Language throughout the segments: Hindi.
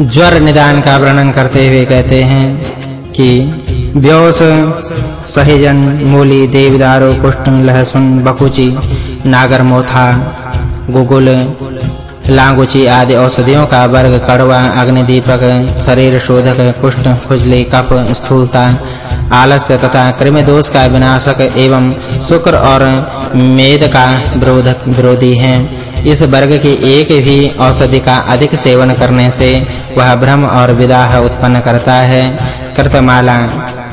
ज्वर निदान का वर्णन करते हुए कहते हैं कि व्योस सहेजन, मूली, देवदारू कुष्ठ लहसुन बकुची नागरमोथा, गुगुल, लांगुची आदि औषधियों का वर्ग, कड़वा, अग्निदीपक, शरीर शोधक, कुष्ठ, खुजली, कफ, स्थूलता, आलस्य तथा कृमि दोष का विनाशक एवं शुक्र और मेद का विरोधक विरोधी है। इस वर्ग की एक भी औषधि का अधिक सेवन करने से वह भ्रम और विदाह उत्पन्न करता है। कृतमाला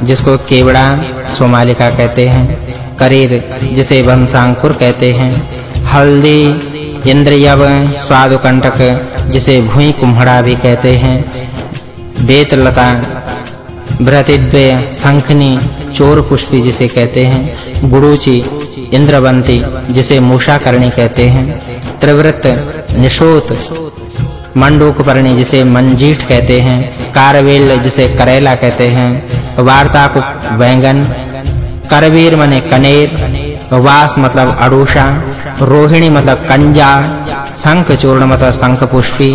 जिसको केवड़ा सोमालिका कहते हैं, करीर, जिसे वंशांकुर कहते हैं, हल्दी, इंद्रियव, स्वादुकंटक, जिसे भूई कुम्हड़ा भी कहते हैं, बेतलता भ्रतिद्वय शंखनी चोर पुष्पी जिसे कहते हैं गुड़ूची इंद्रवंती जिसे मूषाकर्णी कहते हैं त्रिवृत निशोत मंडूकपर्णी जिसे मंजीठ कहते हैं, कारवेल जिसे करेला कहते हैं वार्ताकुप बैंगन, करवीर माने कनेर, वास मतलब अड़ूषा रोहिणी मतलब कंजा, शंख चूर्ण मतलब शंख पुष्पी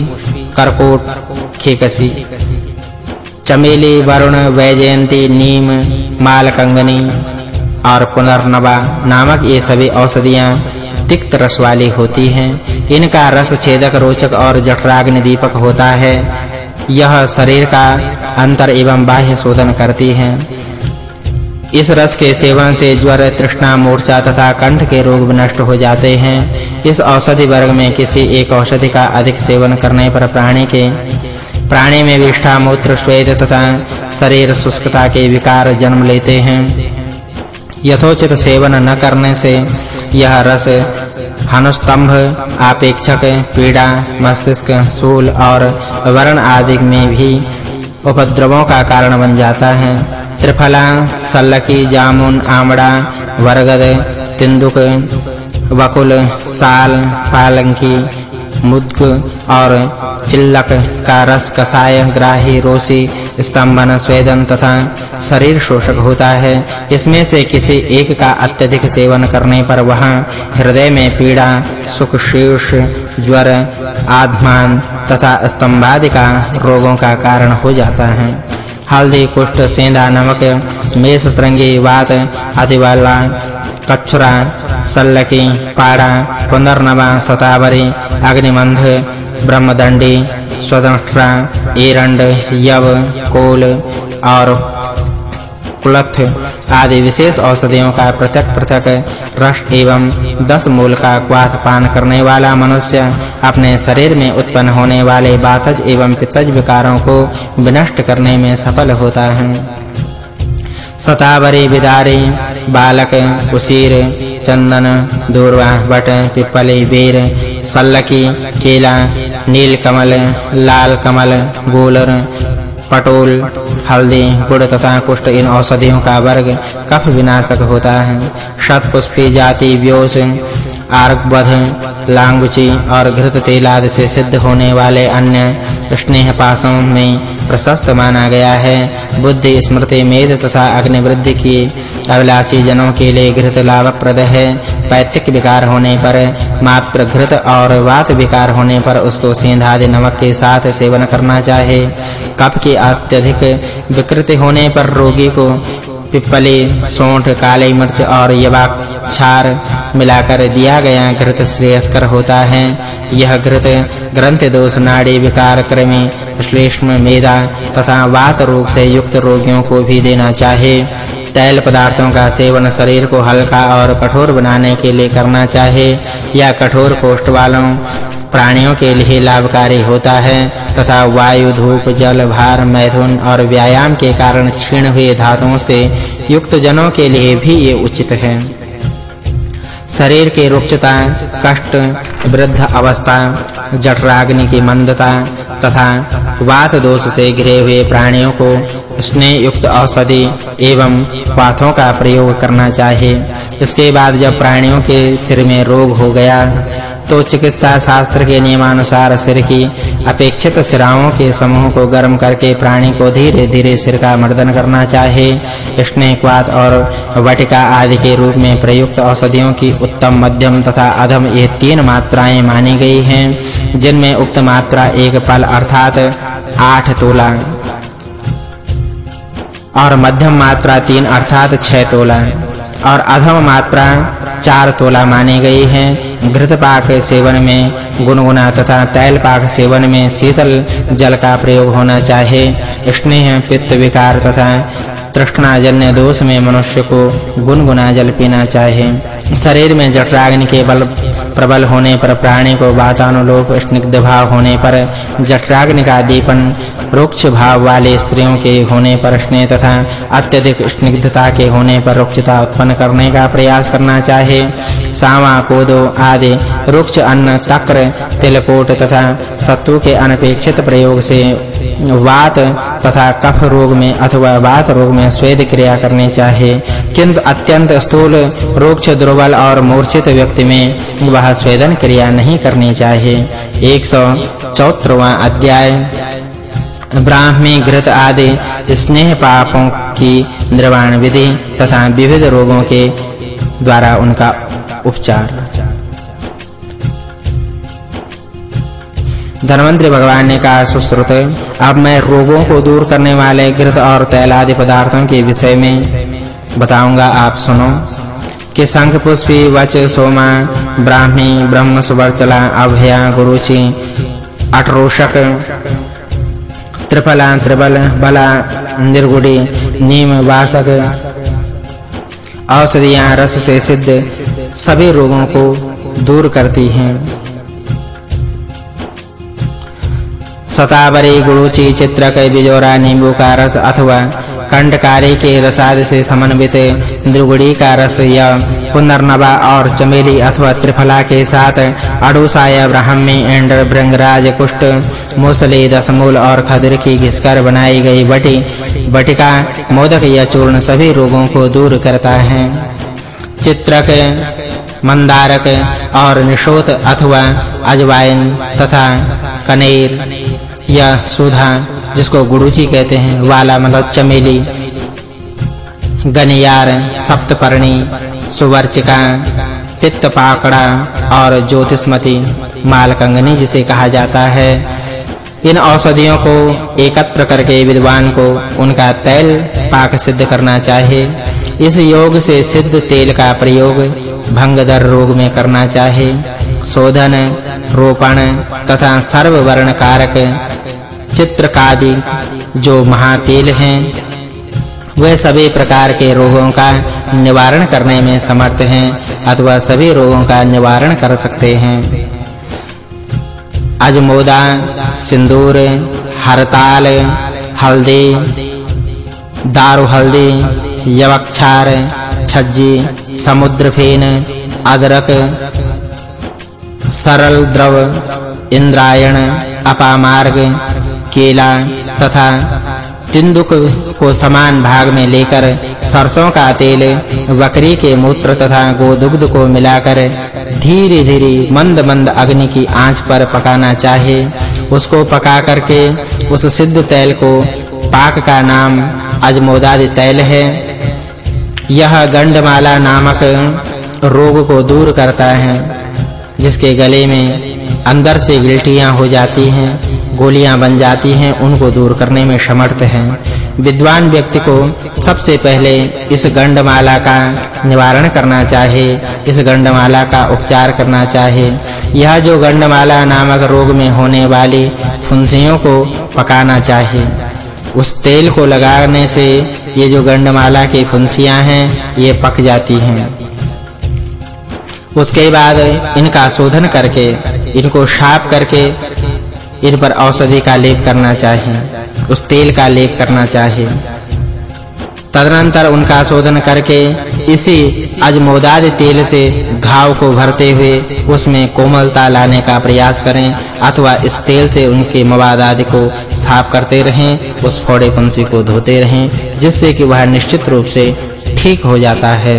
करकोट, खेकसी। चमेली, वरुण, वैजयंती, नीम, मालकंगनी और पुनर्नवा नामक ये सभी औषधियाँ तिक्त रस वाली होती हैं। इनका रस छेदक रोचक और जठराग्नि दीपक होता है। यह शरीर का अंतर एवं बाह्य शोधन करती हैं। इस रस के सेवन से ज्वर, तृष्णा, मूर्छा तथा कंठ के रोग नष्ट हो जाते हैं। इस औषधि वर्ग में किसी एक औषधि का अधिक सेवन करने पर प्राणी के प्राणी में विष्ठा, मूत्र, श्वेत तथा शरीर शुष्कता के विकार जन्म लेते हैं। यथोचित सेवन न करने से यह रस, हनुस्तंभ, आपेक्षक, पीड़ा, मस्तिष्क सूल और वर्ण आदि में भी उपद्रवों का कारण बन जाता है। त्रिफला, सल्लकी, जामुन, आमड़ा, वरगद, तिंदुक, वकुल, साल, पालंकी मुद्ग और चिल्लक का रस कसाय, ग्राही, रोसी, स्तंभन, स्वेदन तथा शरीर शोषक होता है। इसमें से किसी एक का अत्यधिक सेवन करने पर वहाँ हृदय में पीड़ा, सुख, शीर्ष, ज्वर, आत्मान तथा स्तंभादि का रोगों का कारण हो जाता है। हल्दी, कुष्ठ, सेंधा, नमक, मेष, श्रृंगी, वात अतिवाला कच्छुरा सल्लकी, पाड़ा, पुनर्नवा, सतावरी अग्निमंध ब्रह्मदंडी स्वदंष्ट्रा एरंड यव, कोल और कुलथ आदि विशेष औषधियों का पृथक-पृथक रस एवं दस मूल का क्वाथ पान करने वाला मनुष्य अपने शरीर में उत्पन्न होने वाले बातज एवं पित्तज विकारों को विनष्ट करने में सफल होता है। सतावरी विदारी बालक, उसीर, चंदन, दूर्वा बट पिपली बेर सल्लकी, केला, नीलकमल लाल कमल गोलर पटोल हल्दी, गुड़ तथा कुष्ठ इन औषधियों का वर्ग कफ विनाशक होता है। शतपुष्पी, जाति व्योस आर्कबध लांगुची और घृत तेल आदि से सिद्ध होने वाले अन्य स्नेह पासों में प्रशस्त माना गया है। बुद्धि, स्मृति मेध तथा अग्नि वृद्धि की अभिलाषी जनों के लिए घृत लाभप्रद है। पैतृक विकार होने पर मात्र घृत और वात विकार होने पर उसको सेंधादि नमक के साथ सेवन करना चाहिए कफ की अत्यधिक विकृति होने पर रोगी को पिपली, सौंठ, काली मिर्च और यवाक्षार मिलाकर दिया गया घृत श्रेयस्कर होता है। यह घृत ग्रंथ दोष, नाड़ी विकार, कृमि, श्लेष्म, मेदा तथा वात रोग से युक्त रोगियों को भी देना चाहिए तैल पदार्थों का सेवन शरीर को हल्का और कठोर बनाने के लिए करना चाहिए या कठोर कोष्ठ वालों प्राणियों के लिए लाभकारी होता है, तथा वायु, धूप, जल, भार, मैथुन और व्यायाम के कारण क्षीण हुए धातुओं से युक्त जनों के लिए भी ये उचित है। शरीर की रुक्षता, कष्ट, वृद्ध अवस्था, जठराग्नि की मंदता, तथा वात दोष से घिरे हुए प्राणियों को स्नेह युक्त औषधि एवं पाथों का प्रयोग करना चाहिए। इसके बाद जब प्राणियों के सिर में रोग हो गया तो चिकित्सा शास्त्र के नियमानुसार सिर की अपेक्षित सिराओं के समूह को गर्म करके प्राणी को धीरे-धीरे सिर का मर्दन करना चाहिए स्नेहक्वात और वटिका आदि के रूप में प्रयुक्त औषधियों की उत्तम मध्यम तथा अधम ये तीन मात्राएँ मानी गई हैं, जिनमें उक्त मात्रा एक पल अर्थात आठ तोला और मध्यम मात्रा तीन अर्थात छह तोला। और अधम मात्रा चार तोला मानी गई है। घृत पाक सेवन में, गुनगुना तथा तैल पाक सेवन में शीतल जल का प्रयोग होना चाहिए स्नेह, पित्त विकार तथा तृष्णाजन्य दोष में मनुष्य को गुनगुना जल पीना चाहिए शरीर में जठराग्नि के बल प्रबल होने पर प्राणी को वातानुलोप, स्निग्ध भाव होने पर जठराग्नि का दीपन रुक्ष भाव वाले स्त्रियों के होने पर स्नेह तथा अत्यधिक स्निग्धता के होने पर रुक्षता उत्पन्न करने का प्रयास करना चाहिए सावा कोदो आदि रुक्ष, अन्न तक्र तिलकोट तथा सत्तू के अनपेक्षित प्रयोग से वात तथा कफ रोग में अथवा वात रोग में स्वेद क्रिया करनी चाहिए किंतु अत्यंत स्थूल, रुक्ष, दुर्बल और मूर्छित व्यक्ति में वह स्वेदन क्रिया नहीं करनी चाहिए 174वां अध्याय। ब्राह्मी, घृत आदि स्नेह पापों की निर्वाण विधि तथा विविध रोगों के द्वारा उनका उपचार। धनवंतरी भगवान ने कहा, सुश्रुत, अब मैं रोगों को दूर करने वाले घृत और तैल आदि पदार्थों के विषय में बताऊँगा। आप सुनो। कि शंख, पुष्पी, वच, सोमा, ब्राह्मी, ब्रह्म, सुवर्चला, अभया, गुरुचि, अटरोषक त्रिफला त्रिबल बला निर्गुड़ी नीम वासक औषधियाँ रस से सिद्ध सभी रोगों को दूर करती हैं सतावरी गुरुचि चित्रक बिजोरा नींबू का रस अथवा कंडकारी के रसाद से समन्वित द्रुगुड़ी का रस या पुनर्नवा और चमेली अथवा त्रिफला के साथ अडुसाय ब्राह्मी एंड भृंगराज कुष्ठ मूसली दशमूल और खदर की घिसकर बनाई गई बटी, बटिका मोदक या चूर्ण सभी रोगों को दूर करता है। चित्रक, मंदारक और निशोत अथवा अजवाइन तथा कनेर या सुधा, जिसको गुरुची कहते हैं, वाला मतलब चमेली गनियार, सप्तपर्णी, सुवर्चिका पित्त पाकड़ा और ज्योतिषमती, मालकंगनी जिसे कहा जाता है। इन औषधियों को एकत्र करके विद्वान को उनका तैल पाक सिद्ध करना चाहिए। इस योग से सिद्ध तेल का प्रयोग भंगदर रोग में करना चाहिए। शोधन, रोपण तथा सर्ववर्ण कारक चित्रकादि, जो महातेल हैं वे सभी प्रकार के रोगों का निवारण करने में समर्थ हैं, अथवा सभी रोगों का निवारण कर सकते हैं। अजमोदा, सिंदूर, हरताल, हल्दी, दारू हल्दी, यवक्षार, छज्जी समुद्र फेन अदरक, सरल द्रव, इंद्रायण, अपामार्ग, केला तथा तिंदुक को समान भाग में लेकर सरसों का तेल, बकरी के मूत्र तथा गोदुग्ध को मिलाकर धीरे-धीरे मंद-मंद अग्नि की आँच पर पकाना चाहिए उसको पका करके उस सिद्ध तेल को पाक का नाम अजमोदादि तैल है। यह गंडमाला नामक रोग को दूर करता है, जिसके गले में अंदर से गिल्टियाँ हो जाती हैं, गोलियाँ बन जाती हैं, उनको दूर करने में समर्थ है। विद्वान व्यक्ति को सबसे पहले इस गंडमाला का निवारण करना चाहिए इस गंडमाला का उपचार करना चाहिए यह जो गंडमाला नामक रोग में होने वाली फुंसियों को पकाना चाहिए उस तेल को लगाने से ये जो गंडमाला की फुंसियाँ हैं, ये पक जाती हैं। उसके बाद इनका शोधन करके, इनको साफ़ करके, इन पर औषधि का लेप करना चाहिए उस तेल का लेप करना चाहिए तदनंतर उनका शोधन करके इसी अजमोदाद तेल से घाव को भरते हुए उसमें कोमलता लाने का प्रयास करें अथवा इस तेल से उनके मवाद आदि को साफ़ करते रहें, उस फोड़े पंछी को धोते रहें, जिससे कि वह निश्चित रूप से ठीक हो जाता है।